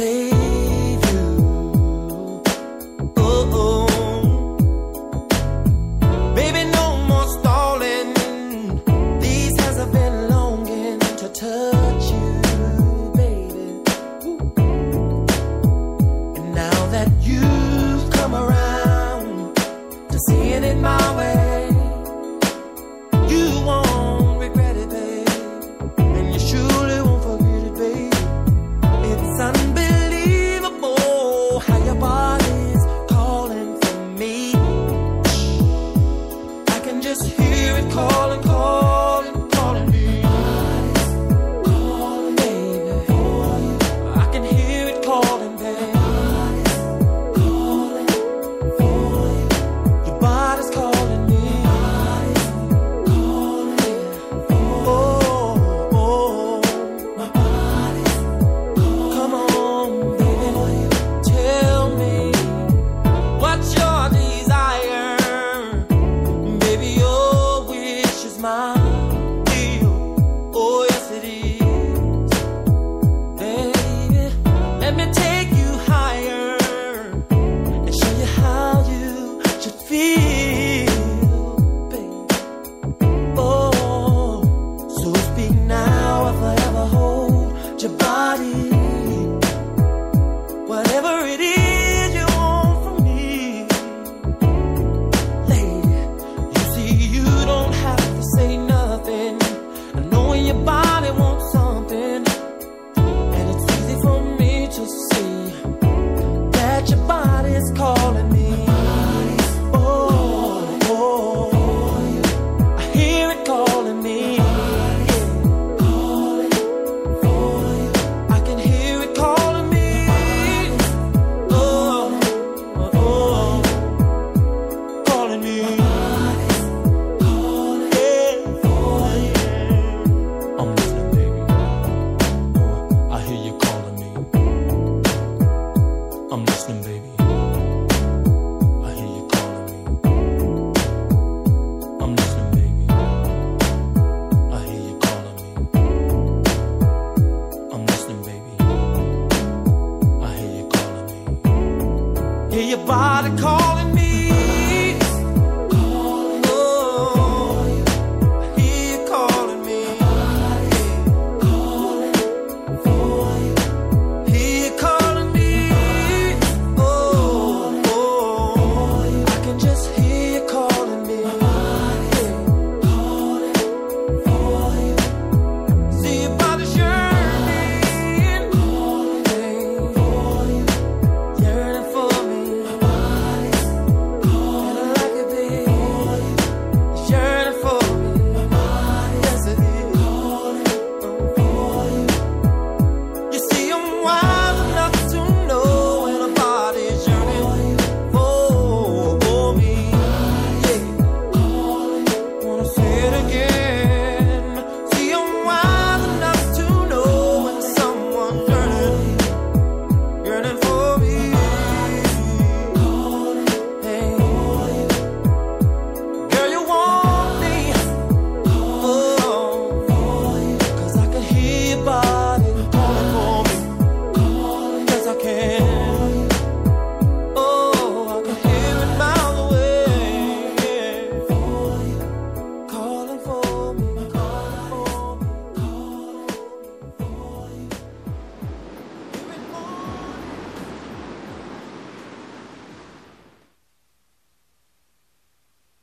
day my. Oh, yes, it is. Oh, baby, let me take you higher and show you how you should feel. Baby. Oh, so speak now. your body calling.